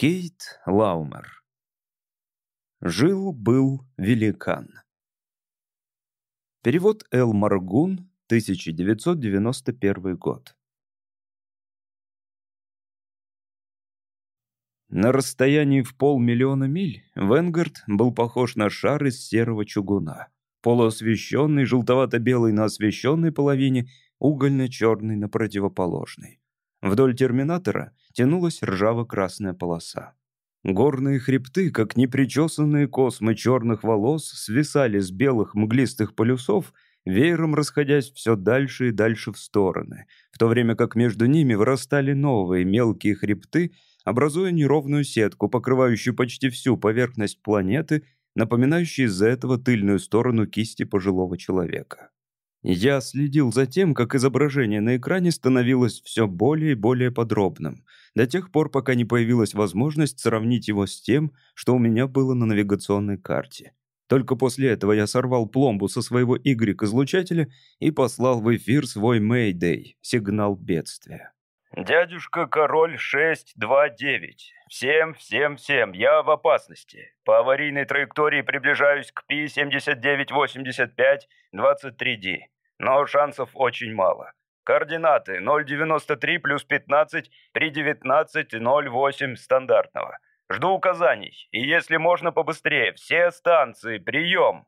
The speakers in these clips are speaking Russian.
Кейт Лаумер. Жил-был великан. Перевод Эл Маргун, 1991 год. На расстоянии в полмиллиона миль Венгард был похож на шар из серого чугуна. Полуосвещенный, желтовато-белый на освещенной половине, угольно-черный на противоположной. Вдоль терминатора тянулась ржаво-красная полоса. Горные хребты, как непричесанные космы черных волос, свисали с белых мглистых полюсов, веером расходясь все дальше и дальше в стороны, в то время как между ними вырастали новые мелкие хребты, образуя неровную сетку, покрывающую почти всю поверхность планеты, напоминающую из-за этого тыльную сторону кисти пожилого человека. Я следил за тем, как изображение на экране становилось все более и более подробным, до тех пор, пока не появилась возможность сравнить его с тем, что у меня было на навигационной карте. Только после этого я сорвал пломбу со своего Y-излучателя и послал в эфир свой Mayday, сигнал бедствия. «Дядюшка Король 629. Всем, всем, всем, я в опасности. По аварийной траектории приближаюсь к Пи-7985 23D, но шансов очень мало. Координаты 0,93 плюс 15 при 19,08 стандартного. Жду указаний, и если можно побыстрее, все станции, прием!»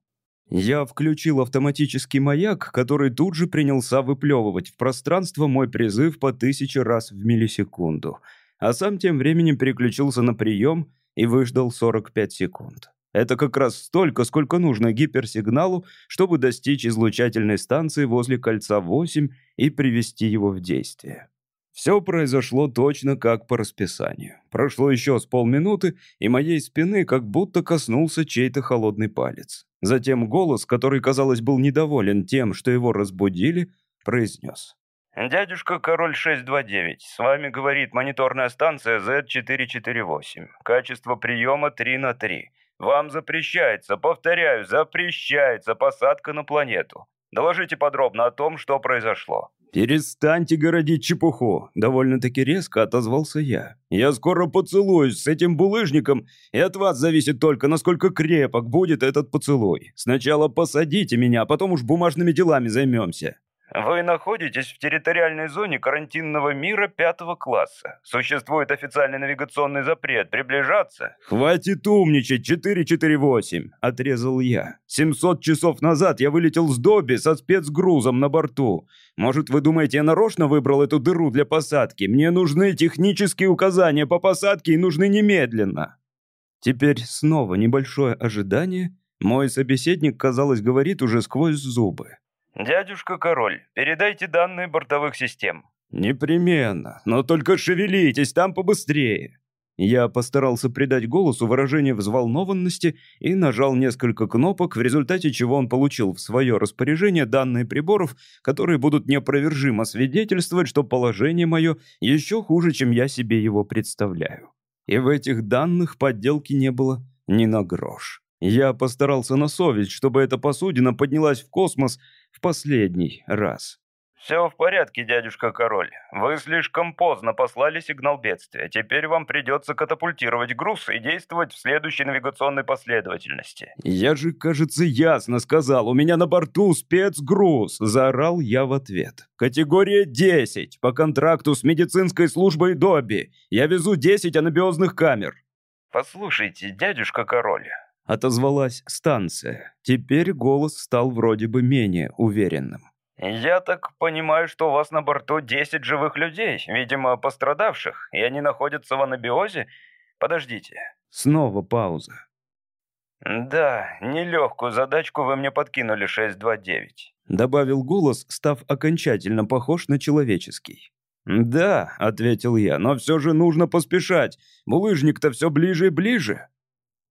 Я включил автоматический маяк, который тут же принялся выплевывать в пространство мой призыв по тысяче раз в миллисекунду, а сам тем временем переключился на прием и выждал 45 секунд. Это как раз столько, сколько нужно гиперсигналу, чтобы достичь излучательной станции возле кольца 8 и привести его в действие. Все произошло точно как по расписанию. Прошло еще с полминуты, и моей спины как будто коснулся чей-то холодный палец. Затем голос, который, казалось, был недоволен тем, что его разбудили, произнес. «Дядюшка Король 629, с вами говорит мониторная станция Z448. Качество приема 3 на 3. Вам запрещается, повторяю, запрещается посадка на планету. Доложите подробно о том, что произошло». «Перестаньте городить чепуху!» — довольно-таки резко отозвался я. «Я скоро поцелуюсь с этим булыжником, и от вас зависит только, насколько крепок будет этот поцелуй. Сначала посадите меня, а потом уж бумажными делами займемся». Вы находитесь в территориальной зоне карантинного мира пятого класса. Существует официальный навигационный запрет приближаться. Хватит умничать, 448, отрезал я. 700 часов назад я вылетел с Добби со спецгрузом на борту. Может, вы думаете, я нарочно выбрал эту дыру для посадки? Мне нужны технические указания по посадке и нужны немедленно. Теперь снова небольшое ожидание. Мой собеседник, казалось, говорит уже сквозь зубы. «Дядюшка Король, передайте данные бортовых систем». «Непременно, но только шевелитесь там побыстрее». Я постарался придать голосу выражение взволнованности и нажал несколько кнопок, в результате чего он получил в свое распоряжение данные приборов, которые будут неопровержимо свидетельствовать, что положение мое еще хуже, чем я себе его представляю. И в этих данных подделки не было ни на грош. Я постарался на совесть, чтобы эта посудина поднялась в космос в последний раз. «Все в порядке, дядюшка король. Вы слишком поздно послали сигнал бедствия. Теперь вам придется катапультировать груз и действовать в следующей навигационной последовательности». «Я же, кажется, ясно сказал. У меня на борту спецгруз!» – заорал я в ответ. «Категория 10 по контракту с медицинской службой Добби. Я везу 10 анабиозных камер». «Послушайте, дядюшка король, — отозвалась станция. Теперь голос стал вроде бы менее уверенным. «Я так понимаю, что у вас на борту 10 живых людей, видимо, пострадавших, и они находятся в анабиозе? Подождите». Снова пауза. «Да, нелегкую задачку вы мне подкинули, 629», — добавил голос, став окончательно похож на человеческий. «Да», — ответил я, — «но все же нужно поспешать. Булыжник-то все ближе и ближе».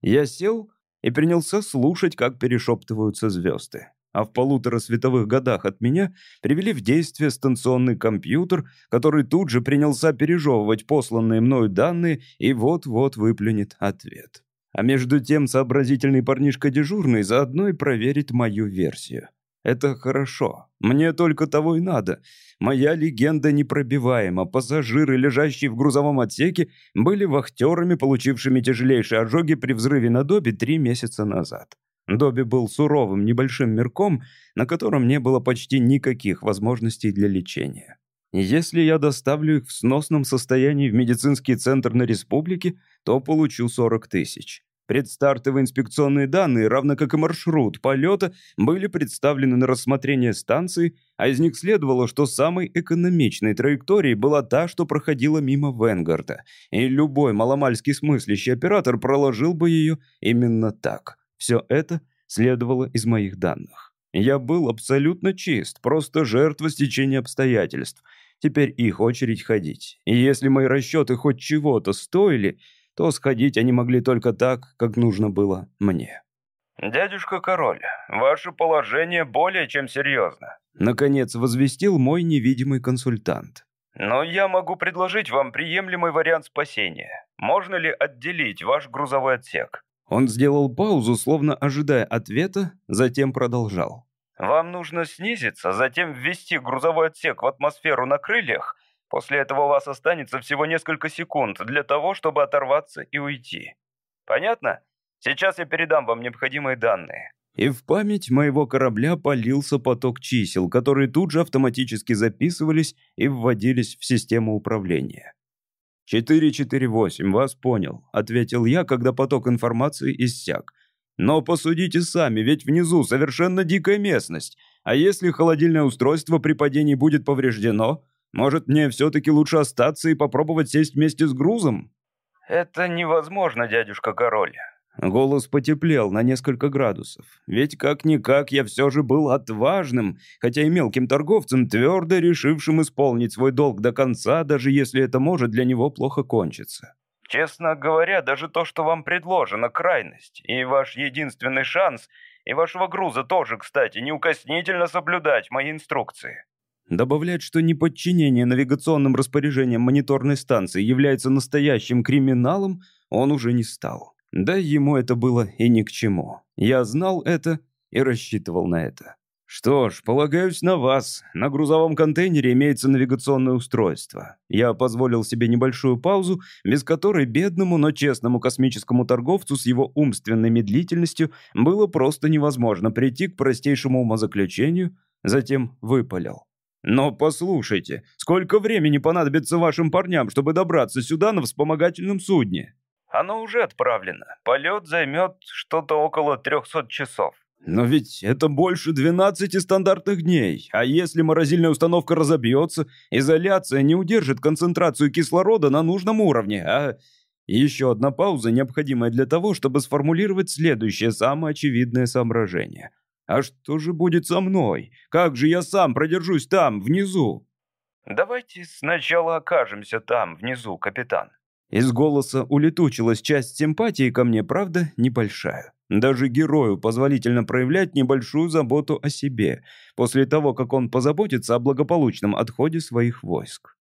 Я сел и принялся слушать, как перешептываются звезды. А в полутора световых годах от меня привели в действие станционный компьютер, который тут же принялся пережевывать посланные мною данные и вот-вот выплюнет ответ. А между тем сообразительный парнишка дежурный заодно и проверит мою версию. Это хорошо. Мне только того и надо. Моя легенда непробиваема. Пассажиры, лежащие в грузовом отсеке, были вахтерами, получившими тяжелейшие ожоги при взрыве на Добе три месяца назад. Добби был суровым небольшим мирком, на котором не было почти никаких возможностей для лечения. Если я доставлю их в сносном состоянии в медицинский центр на республике, то получу 40 тысяч. Предстартовые инспекционные данные, равно как и маршрут полета, были представлены на рассмотрение станции, а из них следовало, что самой экономичной траекторией была та, что проходила мимо Венгарда, и любой маломальский смыслящий оператор проложил бы ее именно так. Все это следовало из моих данных. Я был абсолютно чист, просто жертва стечения обстоятельств. Теперь их очередь ходить. И если мои расчеты хоть чего-то стоили – то сходить они могли только так, как нужно было мне. «Дядюшка Король, ваше положение более чем серьезно», наконец возвестил мой невидимый консультант. «Но я могу предложить вам приемлемый вариант спасения. Можно ли отделить ваш грузовой отсек?» Он сделал паузу, словно ожидая ответа, затем продолжал. «Вам нужно снизиться, затем ввести грузовой отсек в атмосферу на крыльях После этого у вас останется всего несколько секунд для того, чтобы оторваться и уйти. Понятно? Сейчас я передам вам необходимые данные». И в память моего корабля полился поток чисел, которые тут же автоматически записывались и вводились в систему управления. «448, вас понял», — ответил я, когда поток информации иссяк. «Но посудите сами, ведь внизу совершенно дикая местность. А если холодильное устройство при падении будет повреждено, может, мне все-таки лучше остаться и попробовать сесть вместе с грузом?» «Это невозможно, дядюшка король». Голос потеплел на несколько градусов. Ведь как-никак я все же был отважным, хотя и мелким торговцем, твердо решившим исполнить свой долг до конца, даже если это может для него плохо кончиться. «Честно говоря, даже то, что вам предложено, крайность, и ваш единственный шанс, и вашего груза тоже, кстати, неукоснительно соблюдать мои инструкции. Добавлять, что неподчинение навигационным распоряжениям мониторной станции является настоящим криминалом, он уже не стал. Да ему это было и ни к чему. Я знал это и рассчитывал на это. Что ж, полагаюсь на вас. На грузовом контейнере имеется навигационное устройство. Я позволил себе небольшую паузу, без которой бедному, но честному космическому торговцу с его умственной медлительностью было просто невозможно прийти к простейшему умозаключению, затем выпалил. Но послушайте, сколько времени понадобится вашим парням, чтобы добраться сюда на вспомогательном судне? Оно уже отправлено. Полет займет что-то около 300 часов. Но ведь это больше 12 стандартных дней. А если морозильная установка разобьется, изоляция не удержит концентрацию кислорода на нужном уровне, а... Еще одна пауза, необходимая для того, чтобы сформулировать следующее самое очевидное соображение. А что же будет со мной? Как же я сам продержусь там, внизу? Давайте сначала окажемся там, внизу, капитан. Из голоса улетучилась часть симпатии ко мне, правда, небольшая. Даже герою позволительно проявлять небольшую заботу о себе, после того, как он позаботится о благополучном отходе своих войск.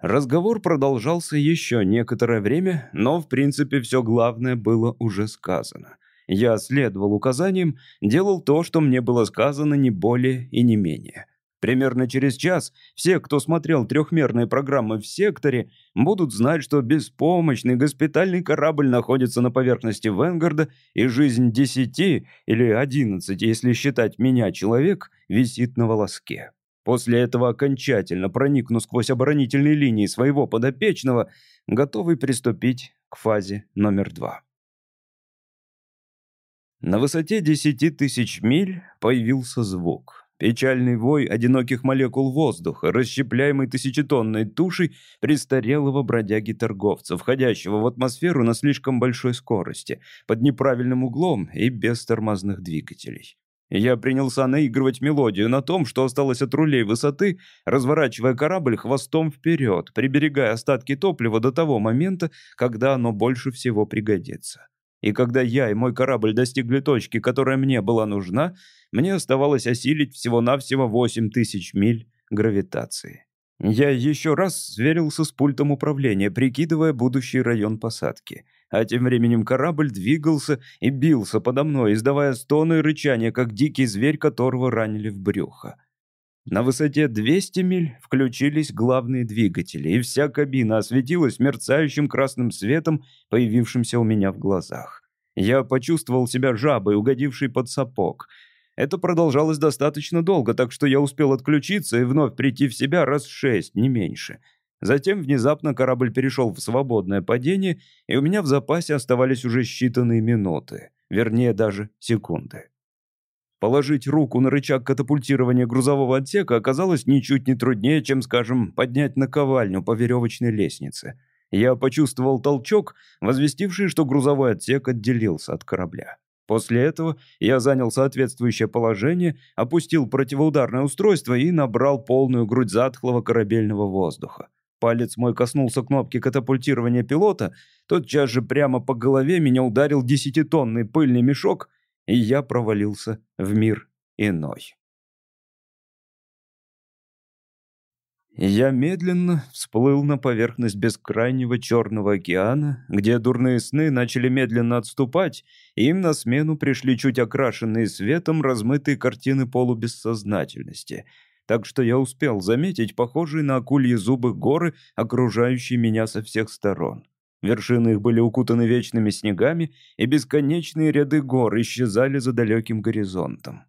Разговор продолжался еще некоторое время, но, в принципе, все главное было уже сказано. Я следовал указаниям, делал то, что мне было сказано, не более и не менее. Примерно через час все, кто смотрел трехмерные программы в секторе, будут знать, что беспомощный госпитальный корабль находится на поверхности Венгарда, и жизнь десяти или одиннадцати, если считать меня человек, висит на волоске. После этого окончательно проникну сквозь оборонительные линии своего подопечного, готовый приступить к фазе номер два. На высоте десяти тысяч миль появился звук. Печальный вой одиноких молекул воздуха, расщепляемый тысячетонной тушей престарелого бродяги-торговца, входящего в атмосферу на слишком большой скорости, под неправильным углом и без тормозных двигателей. Я принялся наигрывать мелодию на том, что осталось от рулей высоты, разворачивая корабль хвостом вперед, приберегая остатки топлива до того момента, когда оно больше всего пригодится. И когда я и мой корабль достигли точки, которая мне была нужна, мне оставалось осилить всего-навсего 8 тысяч миль гравитации. Я еще раз сверился с пультом управления, прикидывая будущий район посадки. А тем временем корабль двигался и бился подо мной, издавая стоны и рычания, как дикий зверь, которого ранили в брюхо. На высоте 200 миль включились главные двигатели, и вся кабина осветилась мерцающим красным светом, появившимся у меня в глазах. Я почувствовал себя жабой, угодившей под сапог. Это продолжалось достаточно долго, так что я успел отключиться и вновь прийти в себя раз шесть, не меньше. Затем внезапно корабль перешел в свободное падение, и у меня в запасе оставались уже считанные минуты, вернее даже секунды. Положить руку на рычаг катапультирования грузового отсека оказалось ничуть не труднее, чем, скажем, поднять наковальню по веревочной лестнице. Я почувствовал толчок, возвестивший, что грузовой отсек отделился от корабля. После этого я занял соответствующее положение, опустил противоударное устройство и набрал полную грудь затхлого корабельного воздуха. Палец мой коснулся кнопки катапультирования пилота, тотчас же прямо по голове меня ударил десятитонный пыльный мешок — и я провалился в мир иной. Я медленно всплыл на поверхность бескрайнего черного океана, где дурные сны начали медленно отступать, и им на смену пришли чуть окрашенные светом размытые картины полубессознательности. Так что я успел заметить похожие на акульи зубы горы, окружающие меня со всех сторон. Вершины их были укутаны вечными снегами, и бесконечные ряды гор исчезали за далеким горизонтом.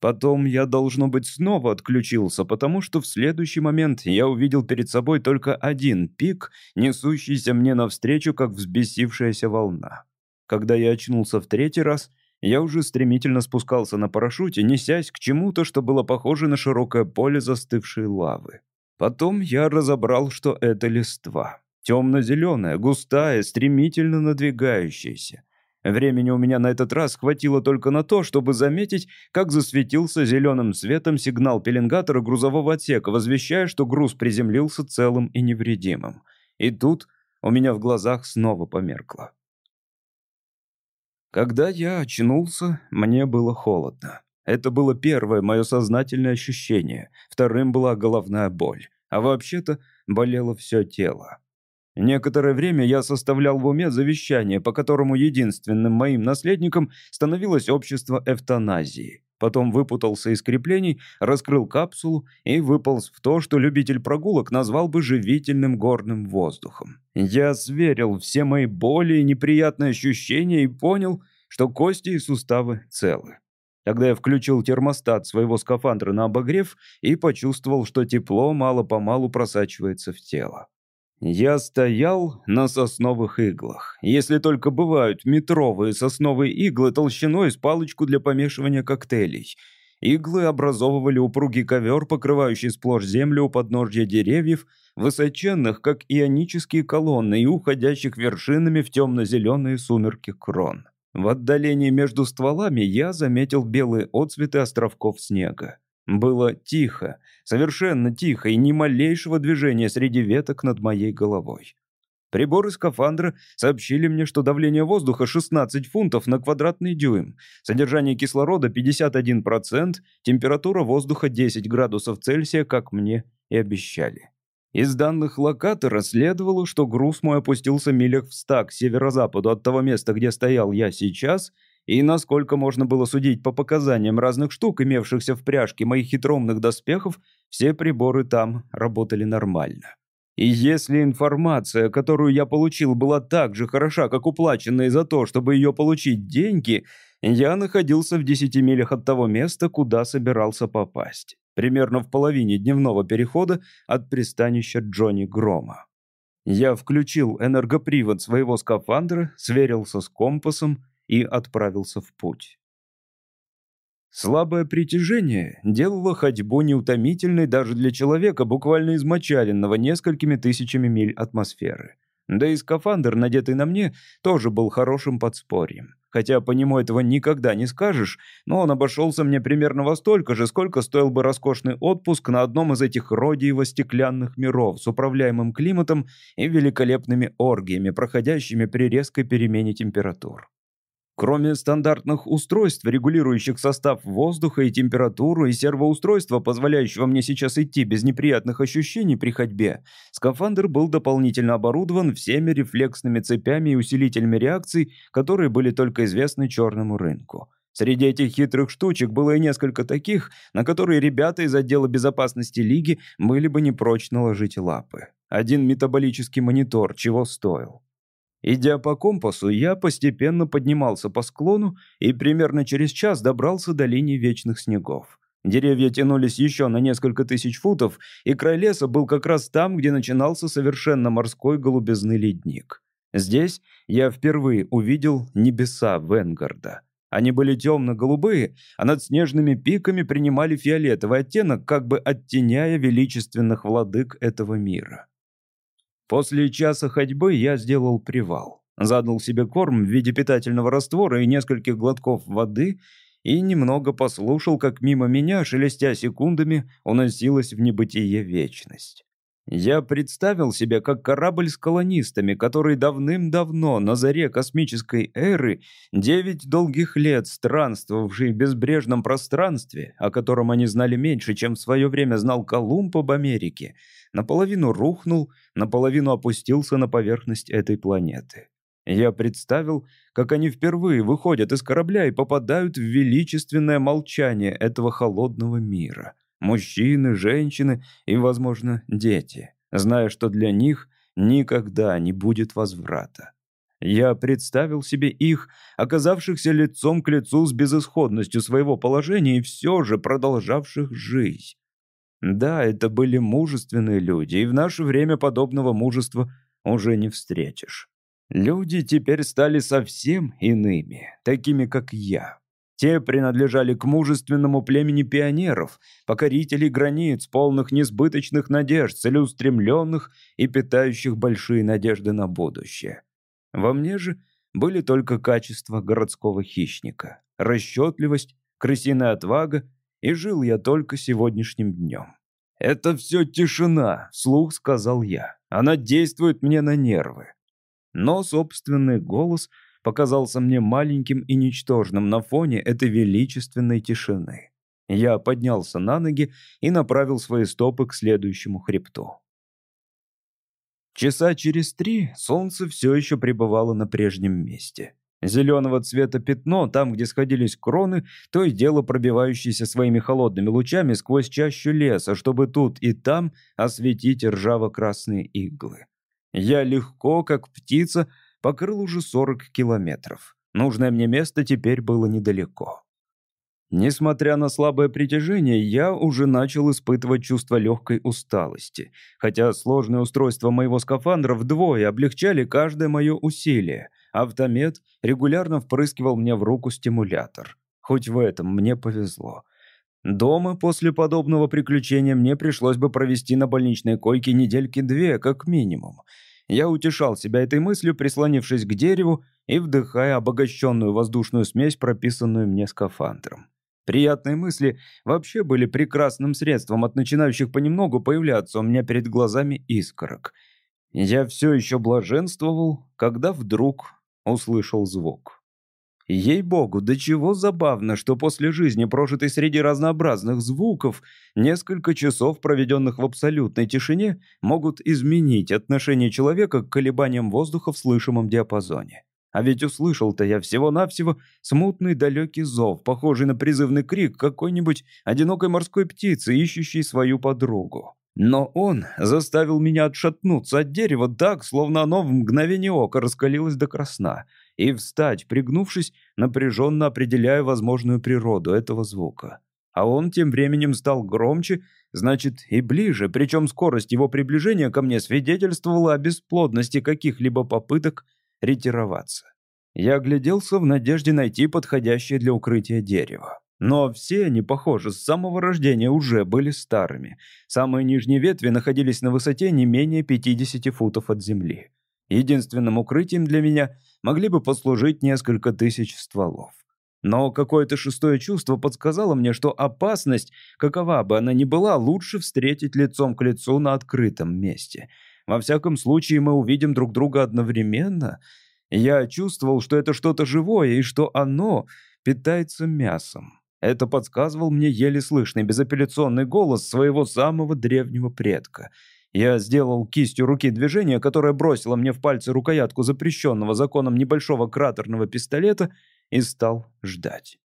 Потом я, должно быть, снова отключился, потому что в следующий момент я увидел перед собой только один пик, несущийся мне навстречу, как взбесившаяся волна. Когда я очнулся в третий раз, я уже стремительно спускался на парашюте, несясь к чему-то, что было похоже на широкое поле застывшей лавы. Потом я разобрал, что это листва. Темно-зеленая, густая, стремительно надвигающаяся. Времени у меня на этот раз хватило только на то, чтобы заметить, как засветился зеленым светом сигнал пеленгатора грузового отсека, возвещая, что груз приземлился целым и невредимым. И тут у меня в глазах снова померкло. Когда я очнулся, мне было холодно. Это было первое мое сознательное ощущение. Вторым была головная боль. А вообще-то болело все тело. Некоторое время я составлял в уме завещание, по которому единственным моим наследником становилось общество эвтаназии. Потом выпутался из креплений, раскрыл капсулу и выполз в то, что любитель прогулок назвал бы живительным горным воздухом. Я сверил все мои боли и неприятные ощущения и понял, что кости и суставы целы. Тогда я включил термостат своего скафандра на обогрев и почувствовал, что тепло мало-помалу просачивается в тело. Я стоял на сосновых иглах. Если только бывают метровые сосновые иглы толщиной с палочку для помешивания коктейлей. Иглы образовывали упругий ковер, покрывающий сплошь землю у подножья деревьев, высоченных, как ионические колонны, и уходящих вершинами в темно-зеленые сумерки крон. В отдалении между стволами я заметил белые отцветы островков снега. Было тихо, совершенно тихо и ни малейшего движения среди веток над моей головой. Приборы скафандра сообщили мне, что давление воздуха 16 фунтов на квадратный дюйм, содержание кислорода 51%, температура воздуха 10 градусов Цельсия, как мне и обещали. Из данных локатора следовало, что груз мой опустился милях в ста к северо-западу от того места, где стоял я сейчас, и насколько можно было судить по показаниям разных штук, имевшихся в пряжке моих хитромных доспехов, все приборы там работали нормально. И если информация, которую я получил, была так же хороша, как уплаченные за то, чтобы ее получить деньги, я находился в десяти милях от того места, куда собирался попасть. Примерно в половине дневного перехода от пристанища Джонни Грома. Я включил энергопривод своего скафандра, сверился с компасом и отправился в путь. Слабое притяжение делало ходьбу неутомительной даже для человека, буквально измочаленного несколькими тысячами миль атмосферы. Да и скафандр, надетый на мне, тоже был хорошим подспорьем. Хотя по нему этого никогда не скажешь, но он обошелся мне примерно во столько же, сколько стоил бы роскошный отпуск на одном из этих родиево-стеклянных миров с управляемым климатом и великолепными оргиями, проходящими при резкой перемене температур. Кроме стандартных устройств, регулирующих состав воздуха и температуру, и сервоустройства, позволяющего мне сейчас идти без неприятных ощущений при ходьбе, скафандр был дополнительно оборудован всеми рефлексными цепями и усилителями реакций, которые были только известны черному рынку. Среди этих хитрых штучек было и несколько таких, на которые ребята из отдела безопасности Лиги были бы не прочь наложить лапы. Один метаболический монитор чего стоил. Идя по компасу, я постепенно поднимался по склону и примерно через час добрался до линии вечных снегов. Деревья тянулись еще на несколько тысяч футов, и край леса был как раз там, где начинался совершенно морской голубизны ледник. Здесь я впервые увидел небеса Венгарда. Они были темно-голубые, а над снежными пиками принимали фиолетовый оттенок, как бы оттеняя величественных владык этого мира. После часа ходьбы я сделал привал. Задал себе корм в виде питательного раствора и нескольких глотков воды и немного послушал, как мимо меня, шелестя секундами, уносилась в небытие вечность. Я представил себе, как корабль с колонистами, который давным-давно, на заре космической эры, девять долгих лет странствовавший в безбрежном пространстве, о котором они знали меньше, чем в свое время знал Колумб об Америке, наполовину рухнул, наполовину опустился на поверхность этой планеты. Я представил, как они впервые выходят из корабля и попадают в величественное молчание этого холодного мира. Мужчины, женщины и, возможно, дети, зная, что для них никогда не будет возврата. Я представил себе их, оказавшихся лицом к лицу с безысходностью своего положения и все же продолжавших жизнь. Да, это были мужественные люди, и в наше время подобного мужества уже не встретишь. Люди теперь стали совсем иными, такими как я. Те принадлежали к мужественному племени пионеров, покорителей границ, полных несбыточных надежд, целеустремленных и питающих большие надежды на будущее. Во мне же были только качества городского хищника, расчетливость, крысиная отвага и жил я только сегодняшним днем. «Это все тишина», — вслух сказал я. «Она действует мне на нервы». Но собственный голос показался мне маленьким и ничтожным на фоне этой величественной тишины. Я поднялся на ноги и направил свои стопы к следующему хребту. Часа через три солнце все еще пребывало на прежнем месте. Зеленого цвета пятно, там, где сходились кроны, то и дело пробивающееся своими холодными лучами сквозь чащу леса, чтобы тут и там осветить ржаво-красные иглы. Я легко, как птица, покрыл уже 40 километров. Нужное мне место теперь было недалеко. Несмотря на слабое притяжение, я уже начал испытывать чувство легкой усталости, хотя сложные устройства моего скафандра вдвое облегчали каждое мое усилие. Автомет регулярно впрыскивал мне в руку стимулятор. Хоть в этом мне повезло. Дома после подобного приключения мне пришлось бы провести на больничной койке недельки две, как минимум. Я утешал себя этой мыслью, прислонившись к дереву и вдыхая обогащенную воздушную смесь, прописанную мне скафандром. Приятные мысли вообще были прекрасным средством от начинающих понемногу появляться у меня перед глазами искорок. Я все еще блаженствовал, когда вдруг услышал звук. Ей-богу, до чего забавно, что после жизни, прожитой среди разнообразных звуков, несколько часов, проведенных в абсолютной тишине, могут изменить отношение человека к колебаниям воздуха в слышимом диапазоне. А ведь услышал-то я всего-навсего смутный далекий зов, похожий на призывный крик какой-нибудь одинокой морской птицы, ищущей свою подругу. Но он заставил меня отшатнуться от дерева так, словно оно в мгновение ока раскалилось до красна, и встать, пригнувшись, напряженно определяя возможную природу этого звука. А он тем временем стал громче, значит, и ближе, причем скорость его приближения ко мне свидетельствовала о бесплодности каких-либо попыток ретироваться. Я огляделся в надежде найти подходящее для укрытия дерево. Но все они, похоже, с самого рождения уже были старыми. Самые нижние ветви находились на высоте не менее 50 футов от земли. Единственным укрытием для меня могли бы послужить несколько тысяч стволов. Но какое-то шестое чувство подсказало мне, что опасность, какова бы она ни была, лучше встретить лицом к лицу на открытом месте. Во всяком случае, мы увидим друг друга одновременно — Я чувствовал, что это что-то живое и что оно питается мясом. Это подсказывал мне еле слышный безапелляционный голос своего самого древнего предка. Я сделал кистью руки движение, которое бросило мне в пальцы рукоятку запрещенного законом небольшого кратерного пистолета и стал ждать.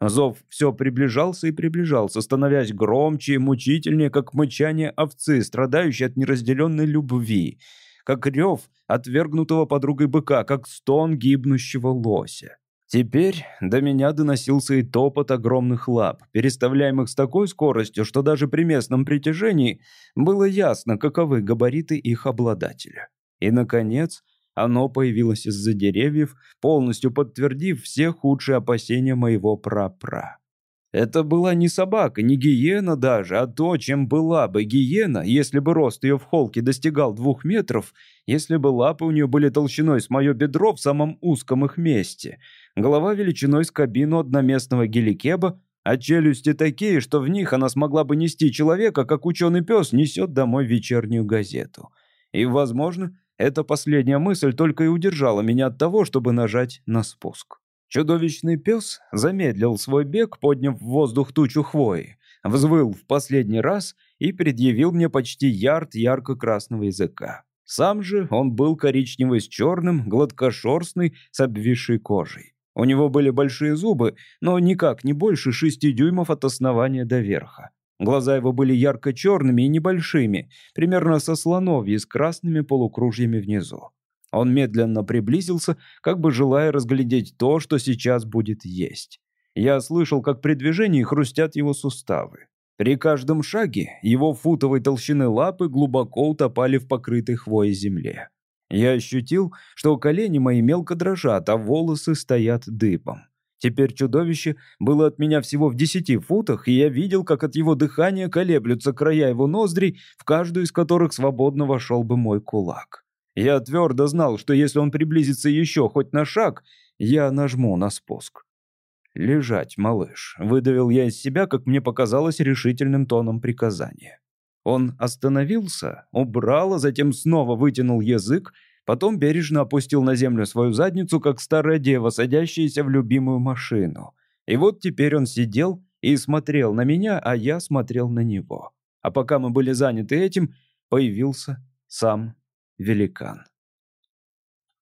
Зов все приближался и приближался, становясь громче и мучительнее, как мычание овцы, страдающей от неразделенной любви, как рев отвергнутого подругой быка, как стон гибнущего лося. Теперь до меня доносился и топот огромных лап, переставляемых с такой скоростью, что даже при местном притяжении было ясно, каковы габариты их обладателя. И, наконец, оно появилось из-за деревьев, полностью подтвердив все худшие опасения моего прапра. Это была не собака, не гиена даже, а то, чем была бы гиена, если бы рост ее в холке достигал двух метров, если бы лапы у нее были толщиной с мое бедро в самом узком их месте, голова величиной с кабину одноместного геликеба, а челюсти такие, что в них она смогла бы нести человека, как ученый пес несет домой вечернюю газету. И, возможно, эта последняя мысль только и удержала меня от того, чтобы нажать на спуск. Чудовищный пес замедлил свой бег, подняв в воздух тучу хвои, взвыл в последний раз и предъявил мне почти ярд ярко-красного языка. Сам же он был коричневый с черным, гладкошерстный, с обвисшей кожей. У него были большие зубы, но никак не больше шести дюймов от основания до верха. Глаза его были ярко-черными и небольшими, примерно со слоновьи с красными полукружьями внизу. Он медленно приблизился, как бы желая разглядеть то, что сейчас будет есть. Я слышал, как при движении хрустят его суставы. При каждом шаге его футовой толщины лапы глубоко утопали в покрытой хвоей земле. Я ощутил, что колени мои мелко дрожат, а волосы стоят дыбом. Теперь чудовище было от меня всего в десяти футах, и я видел, как от его дыхания колеблются края его ноздрей, в каждую из которых свободно вошел бы мой кулак. Я твердо знал, что если он приблизится еще хоть на шаг, я нажму на спуск. «Лежать, малыш», — выдавил я из себя, как мне показалось, решительным тоном приказания. Он остановился, убрал, а затем снова вытянул язык, Потом бережно опустил на землю свою задницу, как старая дева, садящаяся в любимую машину. И вот теперь он сидел и смотрел на меня, а я смотрел на него. А пока мы были заняты этим, появился сам великан.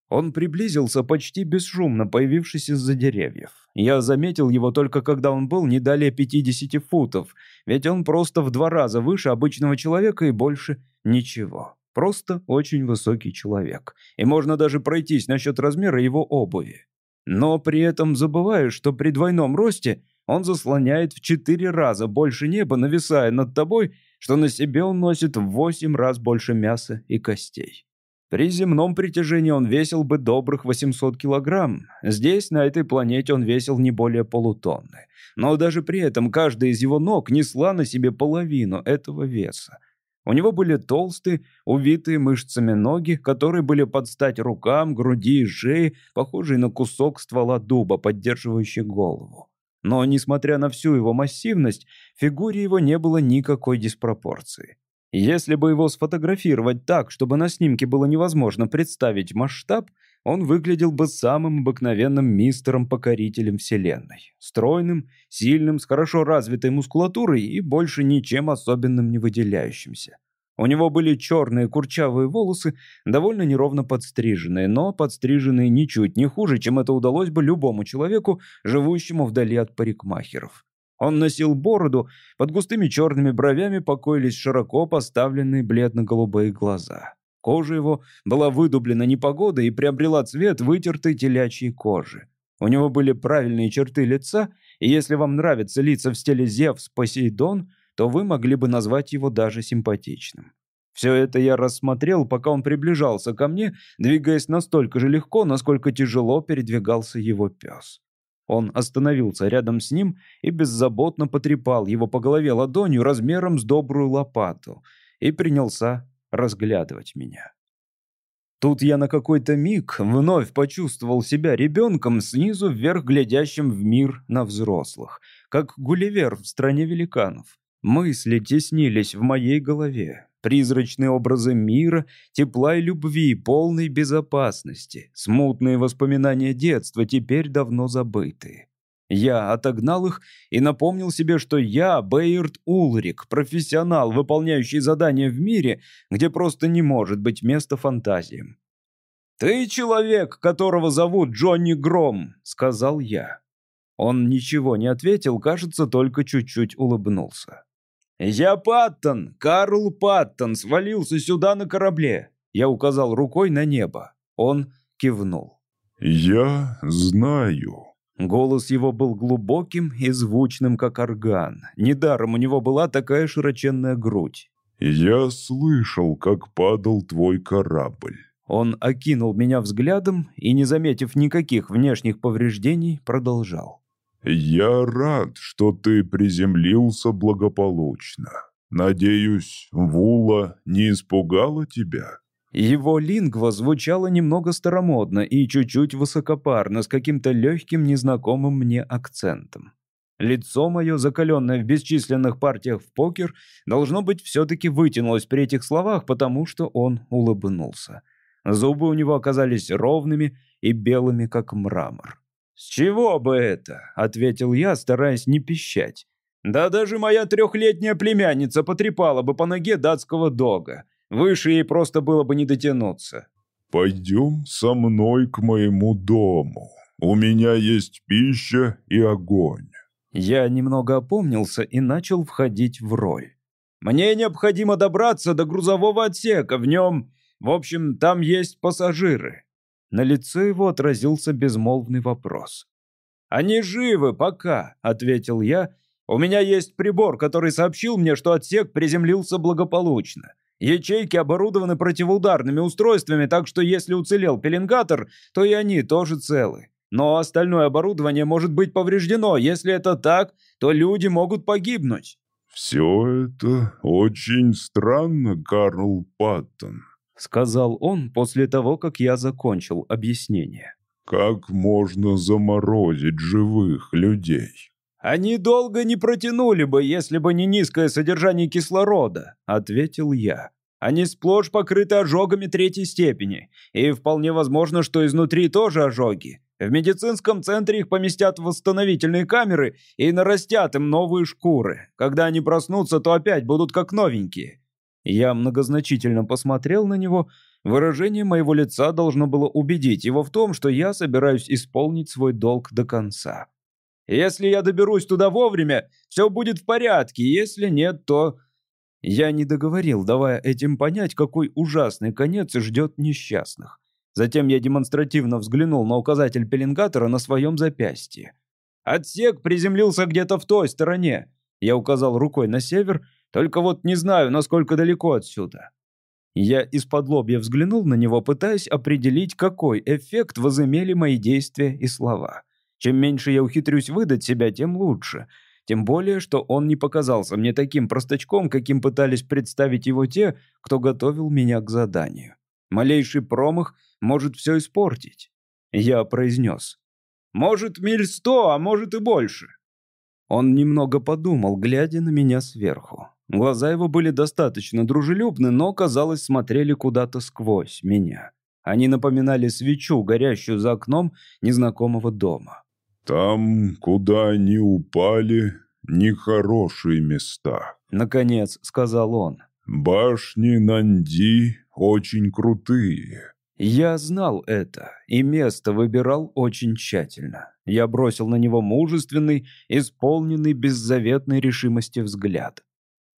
Он приблизился почти бесшумно, появившись из-за деревьев. Я заметил его только когда он был не далее 50 футов, ведь он просто в два раза выше обычного человека и больше ничего. Просто очень высокий человек. И можно даже пройтись насчет размера его обуви. Но при этом забываешь, что при двойном росте он заслоняет в четыре раза больше неба, нависая над тобой, что на себе он носит в восемь раз больше мяса и костей. При земном притяжении он весил бы добрых 800 килограмм. Здесь, на этой планете, он весил не более полутонны. Но даже при этом каждая из его ног несла на себе половину этого веса. У него были толстые, увитые мышцами ноги, которые были под стать рукам, груди и шее, похожие на кусок ствола дуба, поддерживающий голову. Но, несмотря на всю его массивность, в фигуре его не было никакой диспропорции. Если бы его сфотографировать так, чтобы на снимке было невозможно представить масштаб, он выглядел бы самым обыкновенным мистером-покорителем Вселенной. Стройным, сильным, с хорошо развитой мускулатурой и больше ничем особенным не выделяющимся. У него были черные курчавые волосы, довольно неровно подстриженные, но подстриженные ничуть не хуже, чем это удалось бы любому человеку, живущему вдали от парикмахеров. Он носил бороду, под густыми черными бровями покоились широко поставленные бледно-голубые глаза. Кожа его была выдублена непогодой и приобрела цвет вытертой телячьей кожи. У него были правильные черты лица, и если вам нравятся лица в стиле Зевс, Посейдон, то вы могли бы назвать его даже симпатичным. Все это я рассмотрел, пока он приближался ко мне, двигаясь настолько же легко, насколько тяжело передвигался его пес. Он остановился рядом с ним и беззаботно потрепал его по голове ладонью размером с добрую лопату и принялся разглядывать меня. Тут я на какой-то миг вновь почувствовал себя ребенком, снизу вверх глядящим в мир на взрослых, как Гулливер в стране великанов. Мысли теснились в моей голове. Призрачные образы мира, тепла и любви, полной безопасности, смутные воспоминания детства, теперь давно забытые. Я отогнал их и напомнил себе, что я Бейерт Улрик, профессионал, выполняющий задания в мире, где просто не может быть места фантазиям. «Ты человек, которого зовут Джонни Гром», — сказал я. Он ничего не ответил, кажется, только чуть-чуть улыбнулся. «Я Паттон, Карл Паттон, свалился сюда на корабле». Я указал рукой на небо. Он кивнул. «Я знаю», Голос его был глубоким и звучным, как орган. Недаром у него была такая широченная грудь. «Я слышал, как падал твой корабль». Он окинул меня взглядом и, не заметив никаких внешних повреждений, продолжал. «Я рад, что ты приземлился благополучно. Надеюсь, Вула не испугала тебя?» Его лингва звучала немного старомодно и чуть-чуть высокопарно, с каким-то легким, незнакомым мне акцентом. Лицо мое, закаленное в бесчисленных партиях в покер, должно быть, все-таки вытянулось при этих словах, потому что он улыбнулся. Зубы у него оказались ровными и белыми, как мрамор. «С чего бы это?» — ответил я, стараясь не пищать. «Да даже моя трехлетняя племянница потрепала бы по ноге датского дога. Выше ей просто было бы не дотянуться. «Пойдем со мной к моему дому. У меня есть пища и огонь». Я немного опомнился и начал входить в роль. «Мне необходимо добраться до грузового отсека. В нем... В общем, там есть пассажиры». На лице его отразился безмолвный вопрос. «Они живы пока», — ответил я. «У меня есть прибор, который сообщил мне, что отсек приземлился благополучно. Ячейки оборудованы противоударными устройствами, так что если уцелел пеленгатор, то и они тоже целы. Но остальное оборудование может быть повреждено. Если это так, то люди могут погибнуть. «Все это очень странно, Карл Паттон», — сказал он после того, как я закончил объяснение. «Как можно заморозить живых людей?» «Они долго не протянули бы, если бы не низкое содержание кислорода», — ответил я. «Они сплошь покрыты ожогами третьей степени, и вполне возможно, что изнутри тоже ожоги. В медицинском центре их поместят в восстановительные камеры и нарастят им новые шкуры. Когда они проснутся, то опять будут как новенькие». Я многозначительно посмотрел на него. Выражение моего лица должно было убедить его в том, что я собираюсь исполнить свой долг до конца. Если я доберусь туда вовремя, все будет в порядке, если нет, то...» Я не договорил, давая этим понять, какой ужасный конец ждет несчастных. Затем я демонстративно взглянул на указатель пеленгатора на своем запястье. «Отсек приземлился где-то в той стороне». Я указал рукой на север, только вот не знаю, насколько далеко отсюда. Я из-под лобья взглянул на него, пытаясь определить, какой эффект возымели мои действия и слова. Чем меньше я ухитрюсь выдать себя, тем лучше. Тем более, что он не показался мне таким простачком, каким пытались представить его те, кто готовил меня к заданию. Малейший промах может все испортить. Я произнес. «Может, миль сто, а может и больше». Он немного подумал, глядя на меня сверху. Глаза его были достаточно дружелюбны, но, казалось, смотрели куда-то сквозь меня. Они напоминали свечу, горящую за окном незнакомого дома. «Там, куда они упали, нехорошие места», — наконец сказал он. «Башни Нанди очень крутые». Я знал это, и место выбирал очень тщательно. Я бросил на него мужественный, исполненный беззаветной решимости взгляд.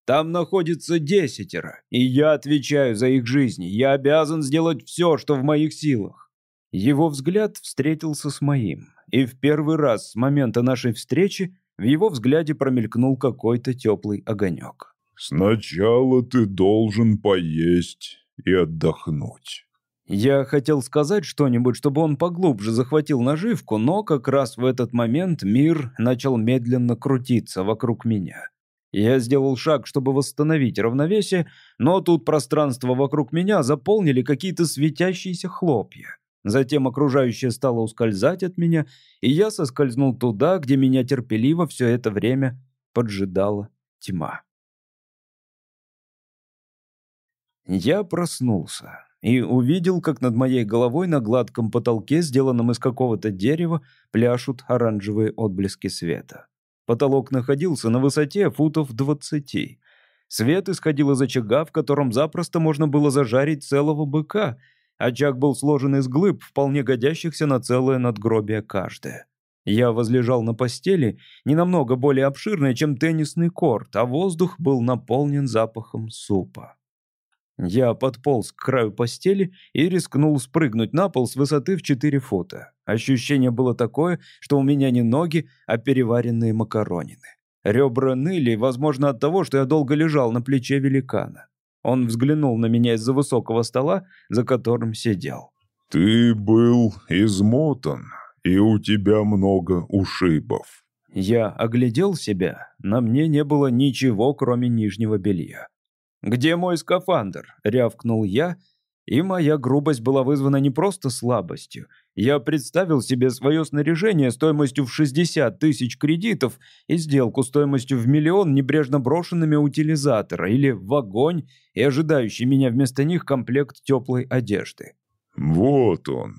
Там находится десятеро, и я отвечаю за их жизни. Я обязан сделать все, что в моих силах. Его взгляд встретился с моим и в первый раз с момента нашей встречи в его взгляде промелькнул какой-то теплый огонек. «Сначала ты должен поесть и отдохнуть». Я хотел сказать что-нибудь, чтобы он поглубже захватил наживку, но как раз в этот момент мир начал медленно крутиться вокруг меня. Я сделал шаг, чтобы восстановить равновесие, но тут пространство вокруг меня заполнили какие-то светящиеся хлопья. Затем окружающее стало ускользать от меня, и я соскользнул туда, где меня терпеливо все это время поджидала тьма. Я проснулся и увидел, как над моей головой на гладком потолке, сделанном из какого-то дерева, пляшут оранжевые отблески света. Потолок находился на высоте футов двадцати. Свет исходил из очага, в котором запросто можно было зажарить целого быка. Очаг был сложен из глыб, вполне годящихся на целое надгробие каждое. Я возлежал на постели, не намного более обширной, чем теннисный корт, а воздух был наполнен запахом супа. Я подполз к краю постели и рискнул спрыгнуть на пол с высоты в 4 фута. Ощущение было такое, что у меня не ноги, а переваренные макаронины. Ребра ныли, возможно, от того, что я долго лежал на плече великана. Он взглянул на меня из-за высокого стола, за которым сидел. «Ты был измотан, и у тебя много ушибов». Я оглядел себя. На мне не было ничего, кроме нижнего белья. «Где мой скафандр?» — рявкнул я, и моя грубость была вызвана не просто слабостью. Я представил себе свое снаряжение стоимостью в 60 тысяч кредитов и сделку стоимостью в миллион небрежно брошенными утилизатора или в огонь и ожидающий меня вместо них комплект теплой одежды. «Вот он».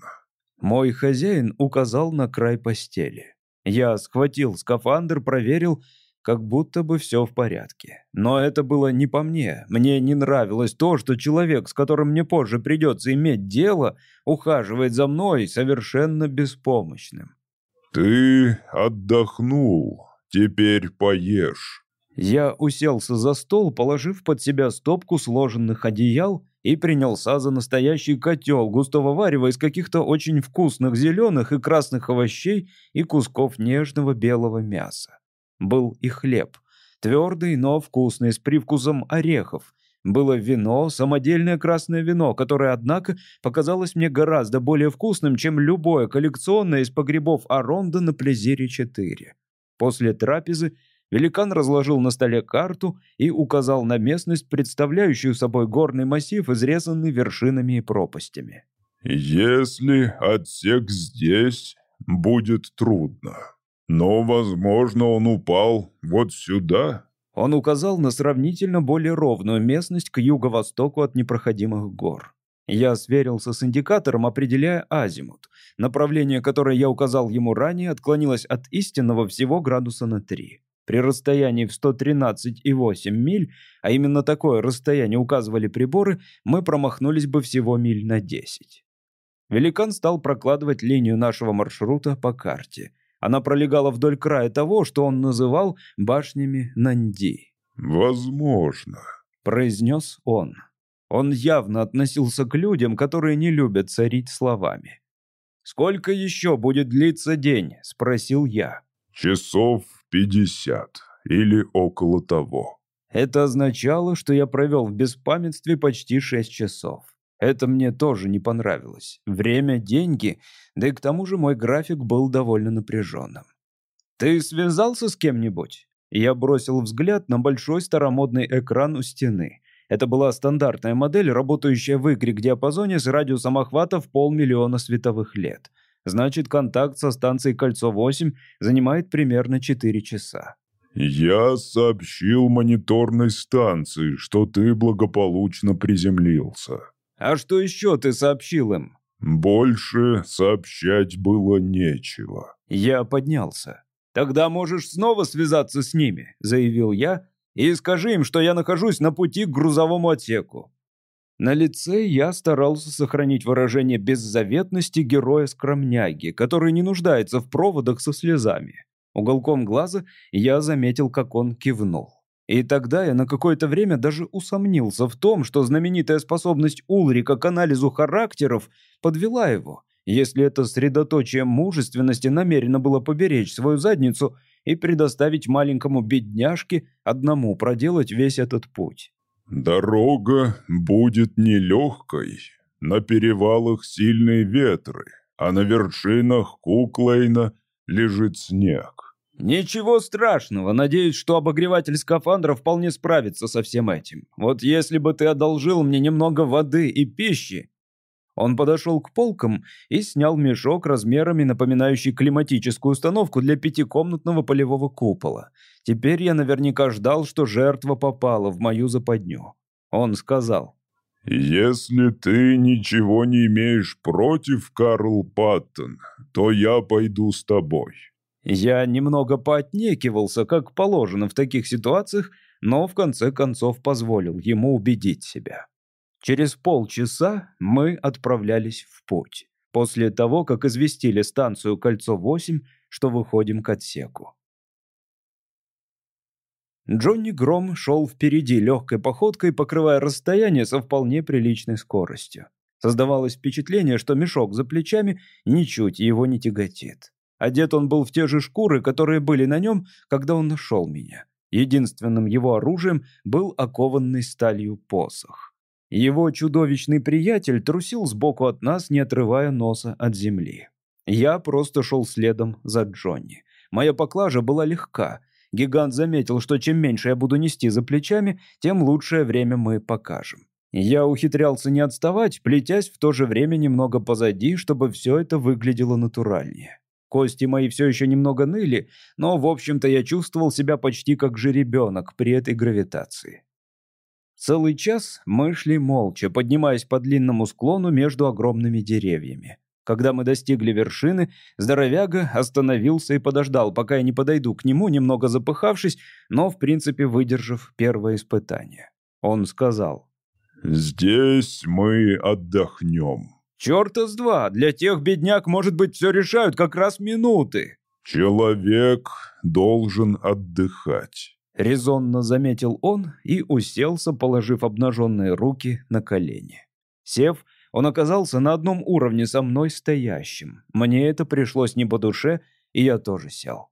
Мой хозяин указал на край постели. Я схватил скафандр, проверил — как будто бы все в порядке. Но это было не по мне. Мне не нравилось то, что человек, с которым мне позже придется иметь дело, ухаживает за мной совершенно беспомощным. «Ты отдохнул. Теперь поешь». Я уселся за стол, положив под себя стопку сложенных одеял и принялся за настоящий котел густого варева из каких-то очень вкусных зеленых и красных овощей и кусков нежного белого мяса. Был и хлеб. Твердый, но вкусный, с привкусом орехов. Было вино, самодельное красное вино, которое, однако, показалось мне гораздо более вкусным, чем любое коллекционное из погребов Аронда на Плезире-4. После трапезы великан разложил на столе карту и указал на местность, представляющую собой горный массив, изрезанный вершинами и пропастями. «Если отсек здесь, будет трудно», но, возможно, он упал вот сюда. Он указал на сравнительно более ровную местность к юго-востоку от непроходимых гор. Я сверился с индикатором, определяя азимут. Направление, которое я указал ему ранее, отклонилось от истинного всего градуса на 3. При расстоянии в 113,8 миль, а именно такое расстояние указывали приборы, мы промахнулись бы всего миль на 10. Великан стал прокладывать линию нашего маршрута по карте – она пролегала вдоль края того, что он называл башнями Нанди. «Возможно», — произнес он. Он явно относился к людям, которые не любят царить словами. «Сколько еще будет длиться день?» — спросил я. «Часов пятьдесят или около того». Это означало, что я провел в беспамятстве почти шесть часов. Это мне тоже не понравилось. Время – деньги, да и к тому же мой график был довольно напряженным. «Ты связался с кем-нибудь?» Я бросил взгляд на большой старомодный экран у стены. Это была стандартная модель, работающая в Y-диапазоне с радиусом охвата в полмиллиона световых лет. Значит, контакт со станцией «Кольцо-8» занимает примерно 4 часа. «Я сообщил мониторной станции, что ты благополучно приземлился», а что еще ты сообщил им?» «Больше сообщать было нечего». Я поднялся. «Тогда можешь снова связаться с ними», — заявил я, «и скажи им, что я нахожусь на пути к грузовому отсеку». На лице я старался сохранить выражение беззаветности героя-скромняги, который не нуждается в проводах со слезами. Уголком глаза я заметил, как он кивнул. И тогда я на какое-то время даже усомнился в том, что знаменитая способность Улрика к анализу характеров подвела его, если это средоточие мужественности намерено было поберечь свою задницу и предоставить маленькому бедняжке одному проделать весь этот путь. «Дорога будет нелегкой. На перевалах сильные ветры, а на вершинах Куклейна лежит снег. «Ничего страшного. Надеюсь, что обогреватель скафандра вполне справится со всем этим. Вот если бы ты одолжил мне немного воды и пищи...» Он подошел к полкам и снял мешок размерами, напоминающий климатическую установку для пятикомнатного полевого купола. Теперь я наверняка ждал, что жертва попала в мою западню. Он сказал, «Если ты ничего не имеешь против, Карл Паттон, то я пойду с тобой». Я немного поотнекивался, как положено в таких ситуациях, но в конце концов позволил ему убедить себя. Через полчаса мы отправлялись в путь, после того, как известили станцию «Кольцо-8», что выходим к отсеку. Джонни Гром шел впереди легкой походкой, покрывая расстояние со вполне приличной скоростью. Создавалось впечатление, что мешок за плечами ничуть его не тяготит. Одет он был в те же шкуры, которые были на нем, когда он нашел меня. Единственным его оружием был окованный сталью посох. Его чудовищный приятель трусил сбоку от нас, не отрывая носа от земли. Я просто шел следом за Джонни. Моя поклажа была легка. Гигант заметил, что чем меньше я буду нести за плечами, тем лучшее время мы покажем. Я ухитрялся не отставать, плетясь в то же время немного позади, чтобы все это выглядело натуральнее. Кости мои все еще немного ныли, но, в общем-то, я чувствовал себя почти как жеребенок при этой гравитации. Целый час мы шли молча, поднимаясь по длинному склону между огромными деревьями. Когда мы достигли вершины, здоровяга остановился и подождал, пока я не подойду к нему, немного запыхавшись, но, в принципе, выдержав первое испытание. Он сказал. «Здесь мы отдохнем». «Черта с два! Для тех бедняк, может быть, все решают как раз минуты!» «Человек должен отдыхать», — резонно заметил он и уселся, положив обнаженные руки на колени. Сев, он оказался на одном уровне со мной стоящим. Мне это пришлось не по душе, и я тоже сел.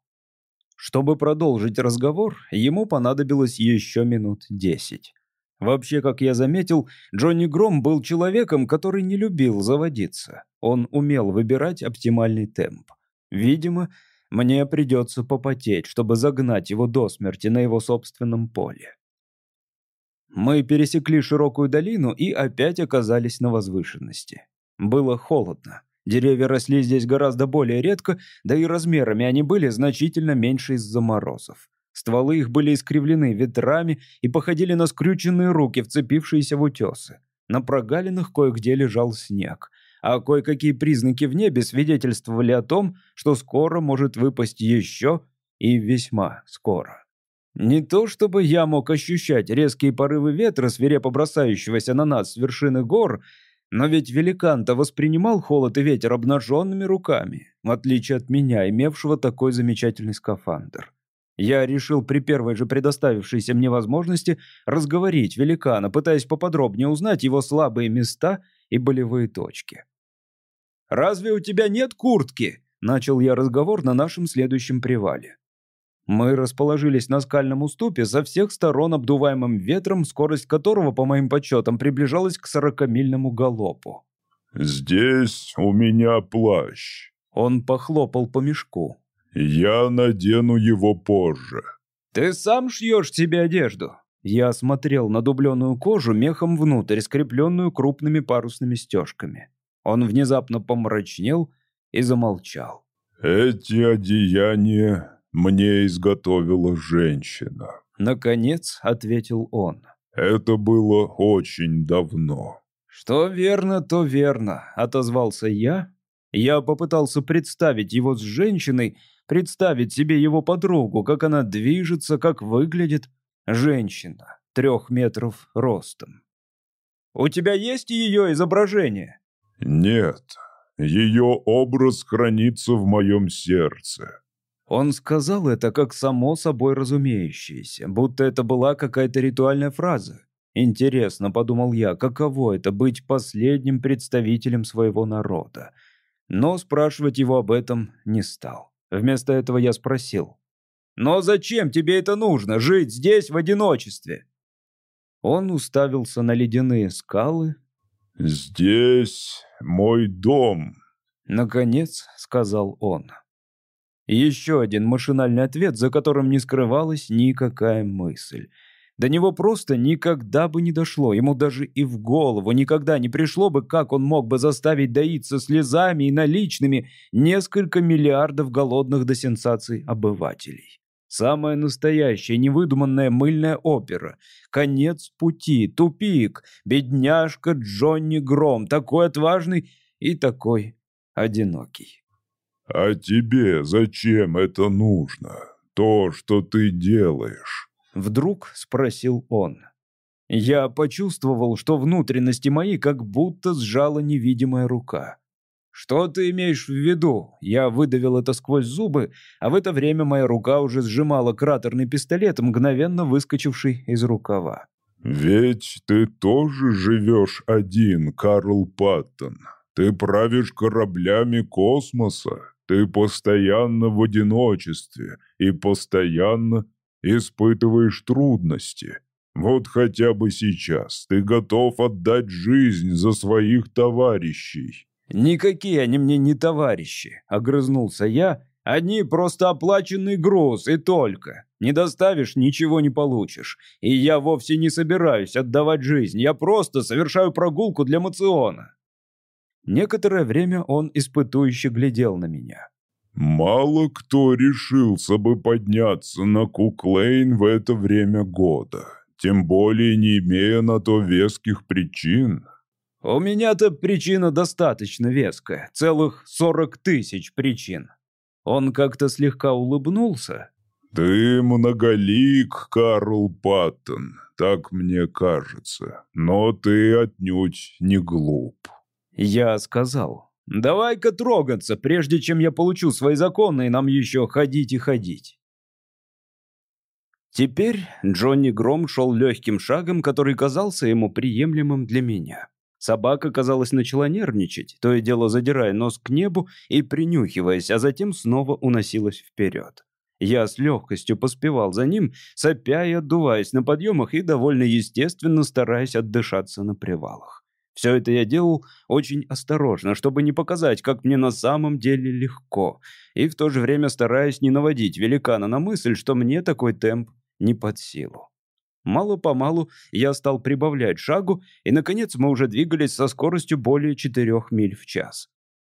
Чтобы продолжить разговор, ему понадобилось еще минут десять. Вообще, как я заметил, Джонни Гром был человеком, который не любил заводиться. Он умел выбирать оптимальный темп. Видимо, мне придется попотеть, чтобы загнать его до смерти на его собственном поле. Мы пересекли широкую долину и опять оказались на возвышенности. Было холодно. Деревья росли здесь гораздо более редко, да и размерами они были значительно меньше из-за морозов. Стволы их были искривлены ветрами и походили на скрюченные руки, вцепившиеся в утесы. На прогалинах кое-где лежал снег, а кое-какие признаки в небе свидетельствовали о том, что скоро может выпасть еще и весьма скоро. Не то чтобы я мог ощущать резкие порывы ветра, свирепо бросающегося на нас с вершины гор, но ведь великан-то воспринимал холод и ветер обнаженными руками, в отличие от меня, имевшего такой замечательный скафандр. Я решил при первой же предоставившейся мне возможности разговорить великана, пытаясь поподробнее узнать его слабые места и болевые точки. «Разве у тебя нет куртки?» – начал я разговор на нашем следующем привале. Мы расположились на скальном уступе со всех сторон обдуваемым ветром, скорость которого, по моим подсчетам, приближалась к сорокамильному галопу. «Здесь у меня плащ». Он похлопал по мешку. «Я надену его позже». «Ты сам шьешь себе одежду?» Я смотрел на дубленую кожу мехом внутрь, скрепленную крупными парусными стежками. Он внезапно помрачнел и замолчал. «Эти одеяния мне изготовила женщина». Наконец ответил он. «Это было очень давно». «Что верно, то верно», — отозвался я. Я попытался представить его с женщиной, Представить себе его подругу, как она движется, как выглядит. Женщина, трех метров ростом. «У тебя есть ее изображение?» «Нет, ее образ хранится в моем сердце». Он сказал это как само собой разумеющееся, будто это была какая-то ритуальная фраза. Интересно, подумал я, каково это быть последним представителем своего народа. Но спрашивать его об этом не стал. Вместо этого я спросил. «Но зачем тебе это нужно, жить здесь в одиночестве?» Он уставился на ледяные скалы. «Здесь мой дом», — наконец сказал он. Еще один машинальный ответ, за которым не скрывалась никакая мысль — до него просто никогда бы не дошло, ему даже и в голову никогда не пришло бы, как он мог бы заставить доиться слезами и наличными несколько миллиардов голодных до сенсаций обывателей. Самая настоящая, невыдуманная мыльная опера. Конец пути, тупик, бедняжка Джонни Гром, такой отважный и такой одинокий. «А тебе зачем это нужно? То, что ты делаешь?» Вдруг спросил он. Я почувствовал, что внутренности мои как будто сжала невидимая рука. «Что ты имеешь в виду?» Я выдавил это сквозь зубы, а в это время моя рука уже сжимала кратерный пистолет, мгновенно выскочивший из рукава. «Ведь ты тоже живешь один, Карл Паттон. Ты правишь кораблями космоса. Ты постоянно в одиночестве и постоянно испытываешь трудности. Вот хотя бы сейчас ты готов отдать жизнь за своих товарищей». «Никакие они мне не товарищи», — огрызнулся я. «Одни просто оплаченный груз, и только. Не доставишь — ничего не получишь. И я вовсе не собираюсь отдавать жизнь. Я просто совершаю прогулку для Мациона». Некоторое время он испытующе глядел на меня. «Мало кто решился бы подняться на Куклейн в это время года, тем более не имея на то веских причин. У меня-то причина достаточно веская, целых сорок тысяч причин. Он как-то слегка улыбнулся. Ты многолик, Карл Паттон, так мне кажется, но ты отнюдь не глуп. Я сказал, давай-ка трогаться, прежде чем я получу свои законы, и нам еще ходить и ходить. Теперь Джонни Гром шел легким шагом, который казался ему приемлемым для меня. Собака, казалось, начала нервничать, то и дело задирая нос к небу и принюхиваясь, а затем снова уносилась вперед. Я с легкостью поспевал за ним, сопя и отдуваясь на подъемах и довольно естественно стараясь отдышаться на привалах. Все это я делал очень осторожно, чтобы не показать, как мне на самом деле легко, и в то же время стараясь не наводить великана на мысль, что мне такой темп не под силу. Мало-помалу я стал прибавлять шагу, и, наконец, мы уже двигались со скоростью более 4 миль в час.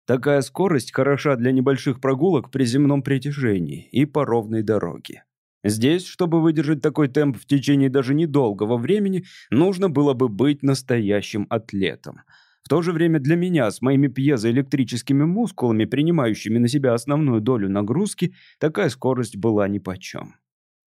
Такая скорость хороша для небольших прогулок при земном притяжении и по ровной дороге. Здесь, чтобы выдержать такой темп в течение даже недолгого времени, нужно было бы быть настоящим атлетом. В то же время для меня, с моими пьезоэлектрическими мускулами, принимающими на себя основную долю нагрузки, такая скорость была нипочем.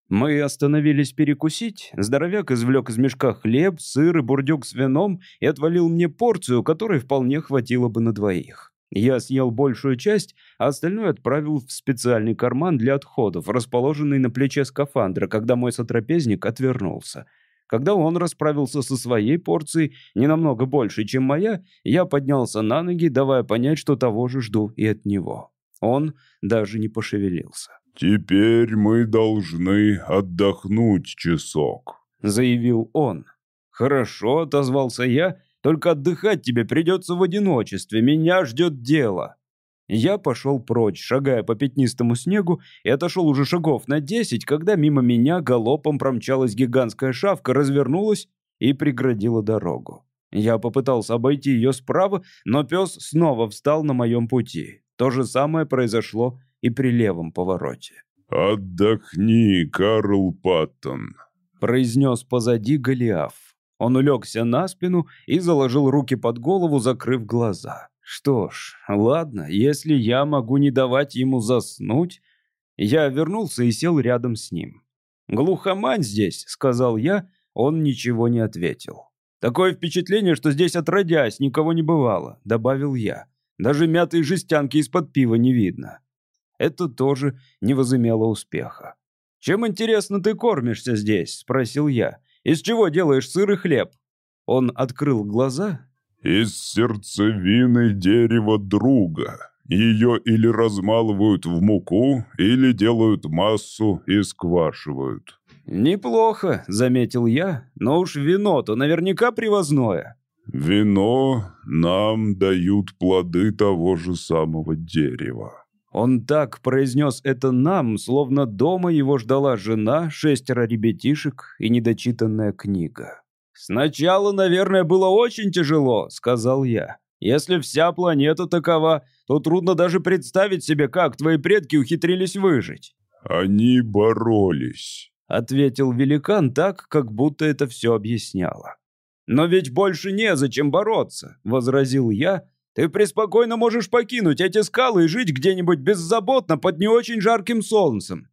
Мы остановились перекусить. Здоровяк извлек из мешка хлеб, сыр и бурдюк с вином и отвалил мне порцию, которой вполне хватило бы на двоих. Я съел большую часть, а остальное отправил в специальный карман для отходов, расположенный на плече скафандра, когда мой сотрапезник отвернулся. Когда он расправился со своей порцией, не намного больше, чем моя, я поднялся на ноги, давая понять, что того же жду и от него. Он даже не пошевелился. «Теперь мы должны отдохнуть часок», — заявил он. «Хорошо», — отозвался я, — «только отдыхать тебе придется в одиночестве, меня ждет дело». Я пошел прочь, шагая по пятнистому снегу, и отошел уже шагов на десять, когда мимо меня галопом промчалась гигантская шавка, развернулась и преградила дорогу. Я попытался обойти ее справа, но пес снова встал на моем пути. То же самое произошло и при левом повороте. «Отдохни, Карл Паттон», — произнес позади Голиаф. Он улегся на спину и заложил руки под голову, закрыв глаза. Что ж, ладно, если я могу не давать ему заснуть... Я вернулся и сел рядом с ним. «Глухомань здесь», — сказал я, он ничего не ответил. «Такое впечатление, что здесь отродясь никого не бывало», — добавил я. «Даже мятые жестянки из-под пива не видно». Это тоже не возымело успеха. «Чем, интересно, ты кормишься здесь?» – спросил я. «Из чего делаешь сыр и хлеб?» Он открыл глаза. «Из сердцевины дерева друга. Ее или размалывают в муку, или делают массу и сквашивают». «Неплохо», — заметил я, — «но уж вино-то наверняка привозное». «Вино нам дают плоды того же самого дерева», он так произнес это нам, словно дома его ждала жена, шестеро ребятишек и недочитанная книга. «Сначала, наверное, было очень тяжело», — сказал я. «Если вся планета такова, то трудно даже представить себе, как твои предки ухитрились выжить». Они боролись. — ответил великан так, как будто это все объясняло. «Но ведь больше незачем бороться», — возразил я. «Ты преспокойно можешь покинуть эти скалы и жить где-нибудь беззаботно под не очень жарким солнцем».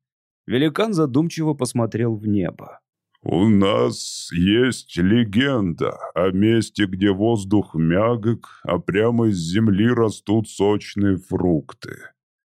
Великан задумчиво посмотрел в небо. «У нас есть легенда о месте, где воздух мягок, а прямо из земли растут сочные фрукты.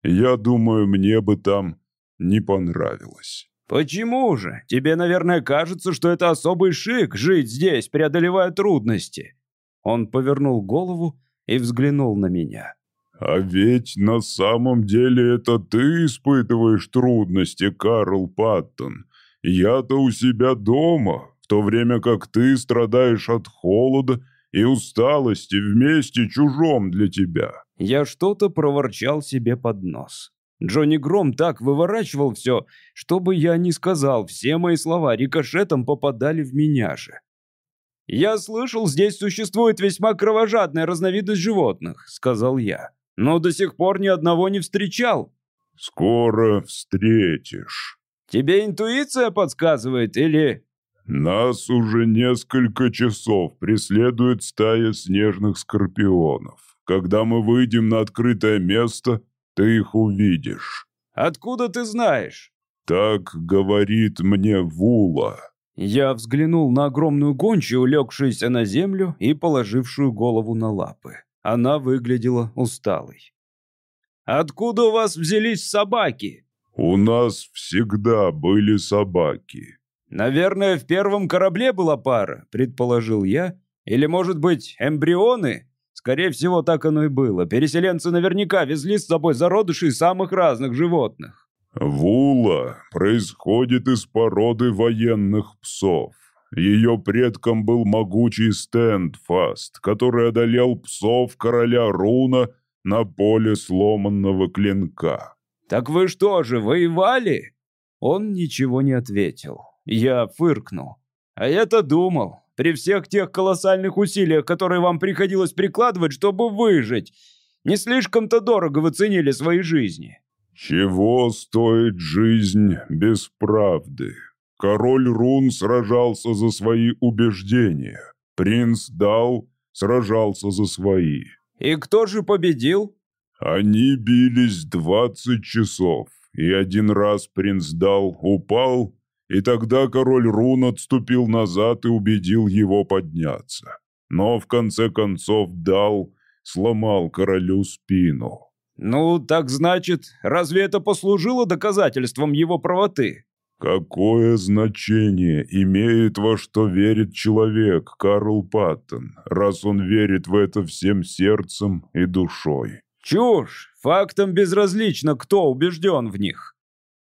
Я думаю, мне бы там не понравилось». «Почему же? Тебе, наверное, кажется, что это особый шик жить здесь, преодолевая трудности». Он повернул голову и взглянул на меня. «А ведь на самом деле это ты испытываешь трудности, Карл Паттон. Я-то у себя дома, в то время как ты страдаешь от холода и усталости вместе чужом для тебя». Я что-то проворчал себе под нос. Джонни Гром так выворачивал все, чтобы я не сказал, все мои слова рикошетом попадали в меня же. «Я слышал, здесь существует весьма кровожадная разновидность животных», — сказал я. «Но до сих пор ни одного не встречал». «Скоро встретишь». «Тебе интуиция подсказывает или...» «Нас уже несколько часов преследует стая снежных скорпионов. Когда мы выйдем на открытое место, ты их увидишь». «Откуда ты знаешь?» «Так говорит мне Вула». Я взглянул на огромную гончую, улегшуюся на землю и положившую голову на лапы. Она выглядела усталой. «Откуда у вас взялись собаки?» «У нас всегда были собаки». «Наверное, в первом корабле была пара», — предположил я. «Или, может быть, эмбрионы?» Скорее всего, так оно и было. Переселенцы наверняка везли с собой зародышей самых разных животных. Вула происходит из породы военных псов. Ее предком был могучий Стэндфаст, который одолел псов короля Руна на поле сломанного клинка. «Так вы что же, воевали?» Он ничего не ответил. Я фыркнул. «А я-то думал, при всех тех колоссальных усилиях, которые вам приходилось прикладывать, чтобы выжить. Не слишком-то дорого вы ценили свои жизни». «Чего стоит жизнь без правды? Король Рун сражался за свои убеждения. Принц Дал сражался за свои». «И кто же победил?» «Они бились двадцать часов, и один раз принц Дал упал, и тогда король Рун отступил назад и убедил его подняться. Но в конце концов дал, сломал королю спину. «Ну, так значит, разве это послужило доказательством его правоты?» «Какое значение имеет во что верит человек, Карл Паттон, раз он верит в это всем сердцем и душой?» «Чушь! Фактам безразлично, кто убежден в них.